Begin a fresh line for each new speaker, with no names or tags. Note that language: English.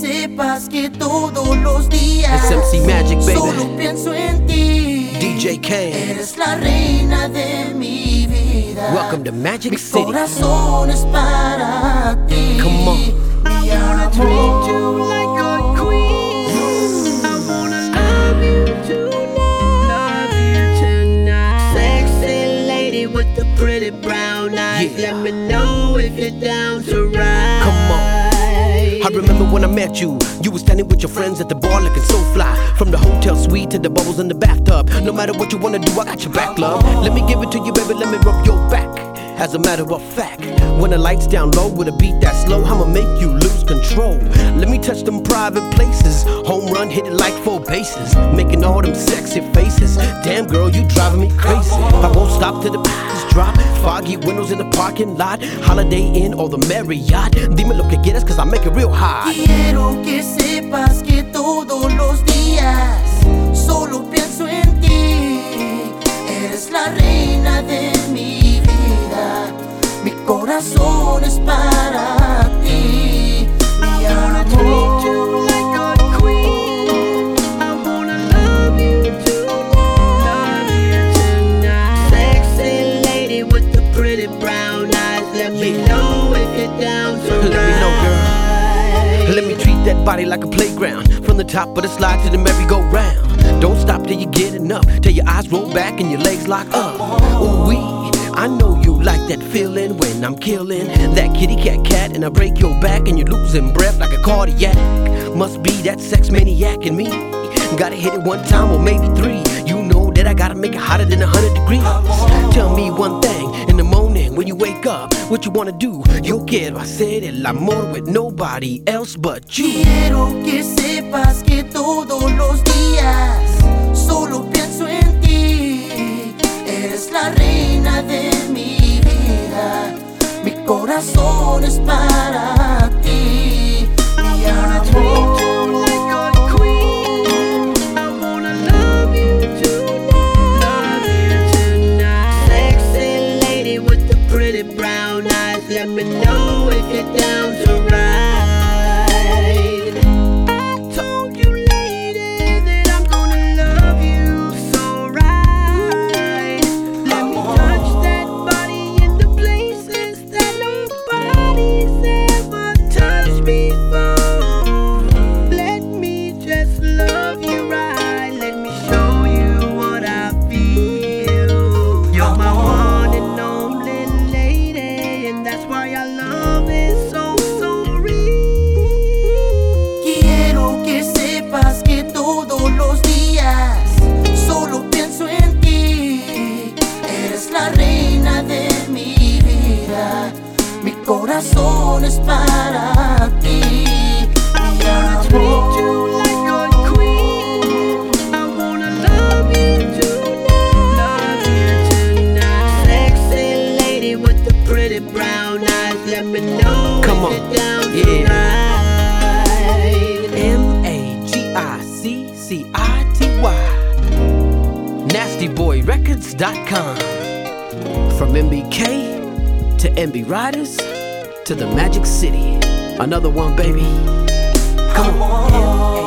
sepas que todos los días
It's MC Magic, baby.
solo pienso en ti.
DJ Kane.
Eres la reina de mi vida.
Welcome to Magic
Mi
City.
corazón es para ti.
Come on.
Mi amor.
treat you like a queen. I wanna love you tonight. Love you tonight. Sexy lady with the pretty brown eyes.
Yeah.
Let me know if you're down to ride.
Come on. I remember when I met you. You were standing with your friends at the bar looking so fly. From the hotel suite to the bubbles in the bathtub. No matter what you wanna do, I got your back, love. Let me give it to you, baby. Let me rub your back. As a matter of fact, when the lights down low with a beat that slow, I'ma make you lose control. Let me touch them private places. Home run, hit it like four bases. Making all them sexy faces. Damn girl, you driving me crazy. I won't stop till the bass drop. Foggy windows in the parking lot. Holiday Inn or the Marriott. Dime lo que quieres, cause I make it real hot.
Quiero que sepas que todos los días solo pienso en ti. Eres la reina de mi vida. Mi corazón es para
body like a playground. From the top of the slide to the merry-go-round. Don't stop till you get enough. Till your eyes roll back and your legs lock up. Ooh wee. I know you like that feeling when I'm killing that kitty cat cat and I break your back and you're losing breath like a cardiac. Must be that sex maniac in me. Gotta hit it one time or maybe three. You know that I gotta make it hotter than a hundred degrees. What you wanna do? Yo quiero hacer el amor with nobody else but you.
Quiero que sepas que todos los días solo pienso en ti. Eres la reina de mi vida. Mi corazón es para corazón es para ti. Mi amor.
you like a queen. I wanna love you tonight. Love you tonight. Sexy lady with the pretty brown eyes. Let me know
Come on.
you're down to
Yeah. M A G I C C I T Y. NastyBoyRecords.com. From MBK to NB Ridaz to the Magic City. Another one, baby. Come on.